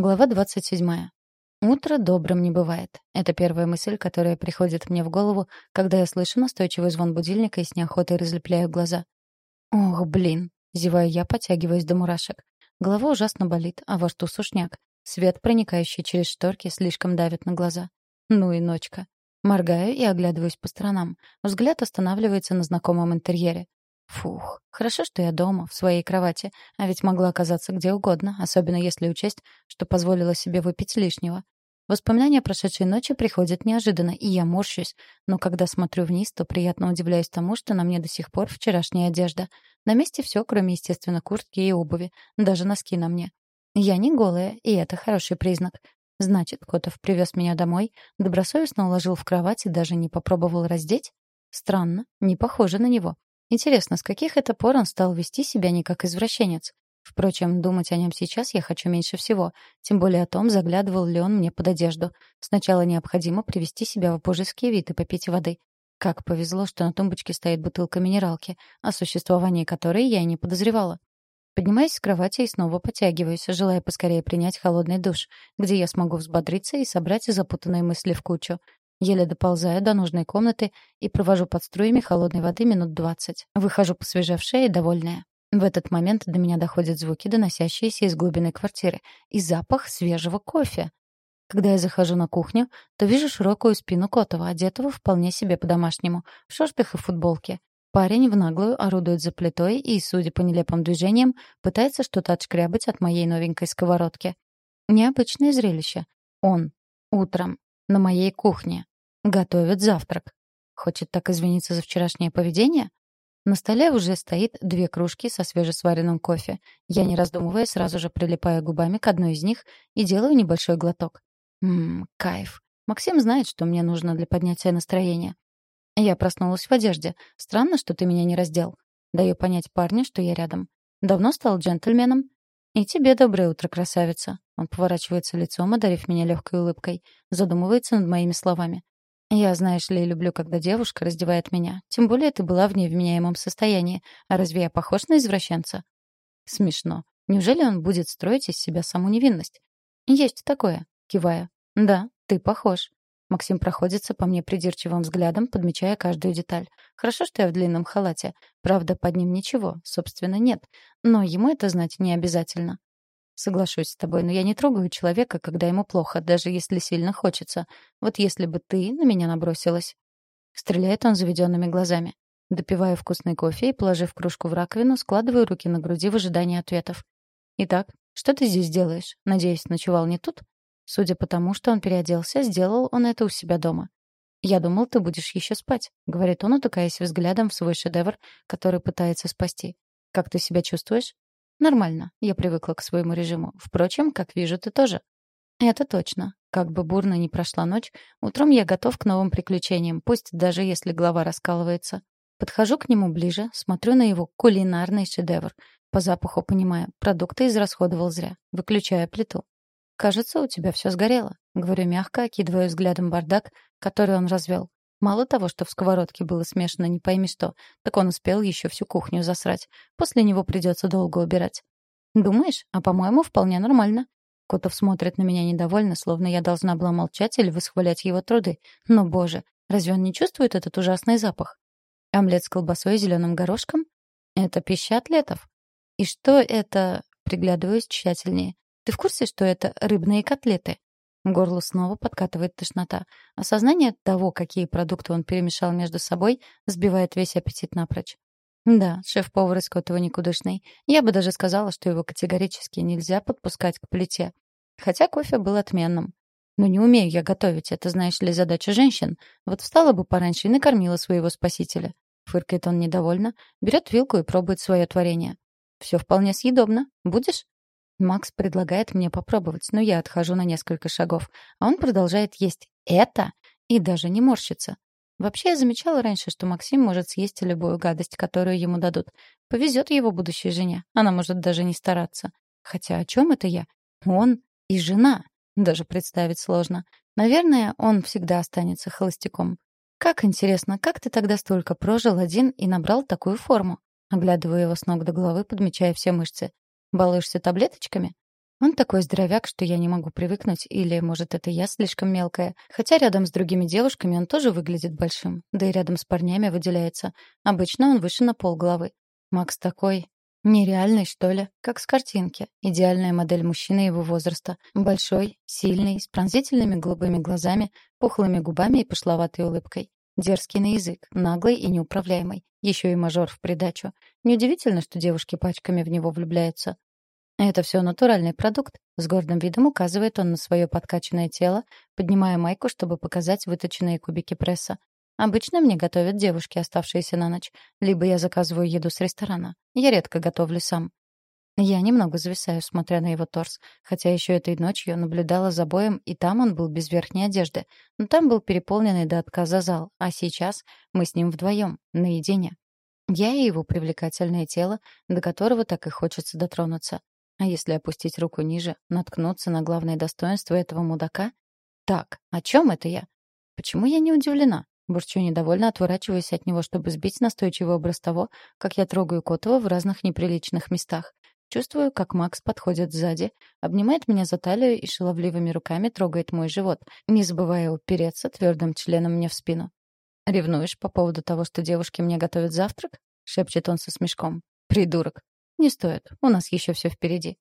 Глава 27. Утро добрым не бывает. Это первая мысль, которая приходит мне в голову, когда я слышу настойчивый звон будильника и с неохотой разлепляю глаза. Ох, блин, зеваю я, потягиваясь до мурашек. Голова ужасно болит, а во рту сушняк. Свет, проникающий через шторки, слишком давит на глаза. Ну и ночка. Моргаю и оглядываюсь по сторонам. Взгляд останавливается на знакомом интерьере. Фух, хорошо, что я дома, в своей кровати, а ведь могла оказаться где угодно, особенно если учесть, что позволила себе выпить лишнего. Воспоминания прошедшей ночи приходят неожиданно, и я морщусь, но когда смотрю вниз, то приятно удивляюсь тому, что на мне до сих пор вчерашняя одежда. На месте все, кроме, естественно, куртки и обуви, даже носки на мне. Я не голая, и это хороший признак. Значит, Котов привез меня домой, добросовестно уложил в кровать и даже не попробовал раздеть? Странно, не похоже на него. Интересно, с каких это пор он стал вести себя не как извращенец? Впрочем, думать о нем сейчас я хочу меньше всего, тем более о том, заглядывал ли он мне под одежду. Сначала необходимо привести себя в божеский вид и попить воды. Как повезло, что на тумбочке стоит бутылка минералки, о существовании которой я и не подозревала. Поднимаюсь с кровати и снова потягиваюсь, желая поскорее принять холодный душ, где я смогу взбодриться и собрать запутанные мысли в кучу. Еле доползаю до нужной комнаты и провожу под струями холодной воды минут двадцать. Выхожу посвежевшая и довольная. В этот момент до меня доходят звуки, доносящиеся из глубины квартиры, и запах свежего кофе. Когда я захожу на кухню, то вижу широкую спину Котова, одетого вполне себе по-домашнему, в шортах и футболке. Парень в наглую орудует за плитой и, судя по нелепым движениям, пытается что-то отшкрябать от моей новенькой сковородки. Необычное зрелище. Он. Утром. На моей кухне. Готовит завтрак. Хочет так извиниться за вчерашнее поведение? На столе уже стоит две кружки со свежесваренным кофе. Я, не раздумывая, сразу же прилипаю губами к одной из них и делаю небольшой глоток. Ммм, кайф. Максим знает, что мне нужно для поднятия настроения. Я проснулась в одежде. Странно, что ты меня не раздел. Даю понять парню, что я рядом. Давно стал джентльменом? И тебе доброе утро, красавица. Он поворачивается лицом, одарив меня легкой улыбкой. Задумывается над моими словами. Я, знаешь ли, люблю, когда девушка раздевает меня. Тем более ты была в невменяемом состоянии. А разве я похож на извращенца? Смешно. Неужели он будет строить из себя саму невинность? Есть такое, кивая. Да, ты похож. Максим проходится по мне придирчивым взглядом, подмечая каждую деталь. Хорошо, что я в длинном халате. Правда, под ним ничего, собственно, нет. Но ему это знать не обязательно. Соглашусь с тобой, но я не трогаю человека, когда ему плохо, даже если сильно хочется. Вот если бы ты на меня набросилась. Стреляет он заведенными глазами. Допиваю вкусный кофе и, положив кружку в раковину, складываю руки на груди в ожидании ответов. «Итак, что ты здесь делаешь? Надеюсь, ночевал не тут?» Судя по тому, что он переоделся, сделал он это у себя дома. «Я думал, ты будешь еще спать», — говорит он, утыкаясь взглядом в свой шедевр, который пытается спасти. «Как ты себя чувствуешь?» Нормально, я привыкла к своему режиму. Впрочем, как вижу, ты тоже. Это точно. Как бы бурно ни прошла ночь, утром я готов к новым приключениям, пусть даже если голова раскалывается. Подхожу к нему ближе, смотрю на его кулинарный шедевр. По запаху понимаю, продукты израсходовал зря. Выключаю плиту. «Кажется, у тебя все сгорело», — говорю мягко, окидывая взглядом бардак, который он развел. Мало того, что в сковородке было смешано не пойми что, так он успел еще всю кухню засрать. После него придется долго убирать. «Думаешь? А, по-моему, вполне нормально». Котов смотрит на меня недовольно, словно я должна была молчать или восхвалять его труды. Но, боже, разве он не чувствует этот ужасный запах? Омлет с колбасой и зеленым горошком? Это пища атлетов. И что это... Приглядываюсь тщательнее. Ты в курсе, что это рыбные котлеты? Горло снова подкатывает тошнота. Осознание того, какие продукты он перемешал между собой, сбивает весь аппетит напрочь. Да, шеф-повар из Котова никудышный. Я бы даже сказала, что его категорически нельзя подпускать к плите. Хотя кофе был отменным. Но не умею я готовить, это, знаешь ли, задача женщин. Вот встала бы пораньше и накормила своего спасителя. Фыркает он недовольно, берет вилку и пробует свое творение. Все вполне съедобно. Будешь? Макс предлагает мне попробовать, но я отхожу на несколько шагов, а он продолжает есть это и даже не морщится. Вообще, я замечала раньше, что Максим может съесть любую гадость, которую ему дадут. Повезет его будущей жене. Она может даже не стараться. Хотя о чем это я? Он и жена. Даже представить сложно. Наверное, он всегда останется холостяком. Как интересно, как ты тогда столько прожил один и набрал такую форму? Оглядываю его с ног до головы, подмечая все мышцы. Балуешься таблеточками? Он такой здоровяк, что я не могу привыкнуть, или, может, это я слишком мелкая. Хотя рядом с другими девушками он тоже выглядит большим, да и рядом с парнями выделяется. Обычно он выше на полголовы. Макс такой... Нереальный, что ли, как с картинки. Идеальная модель мужчины его возраста. Большой, сильный, с пронзительными голубыми глазами, пухлыми губами и пошловатой улыбкой. Дерзкий на язык, наглый и неуправляемый. Еще и мажор в придачу. Неудивительно, что девушки пачками в него влюбляются. Это все натуральный продукт. С гордым видом указывает он на свое подкачанное тело, поднимая майку, чтобы показать выточенные кубики пресса. Обычно мне готовят девушки, оставшиеся на ночь. Либо я заказываю еду с ресторана. Я редко готовлю сам. Я немного зависаю, смотря на его торс, хотя еще этой ночью наблюдала за боем, и там он был без верхней одежды. Но там был переполненный до отказа зал, а сейчас мы с ним вдвоем, наедине. Я и его привлекательное тело, до которого так и хочется дотронуться. А если опустить руку ниже, наткнуться на главное достоинство этого мудака? Так, о чем это я? Почему я не удивлена? Бурчу недовольно, отворачиваясь от него, чтобы сбить настойчивый образ того, как я трогаю Котова в разных неприличных местах. Чувствую, как Макс подходит сзади, обнимает меня за талию и шаловливыми руками трогает мой живот, не забывая упереться твердым членом мне в спину. «Ревнуешь по поводу того, что девушки мне готовят завтрак?» — шепчет он со смешком. «Придурок. «Не стоит. У нас еще все впереди.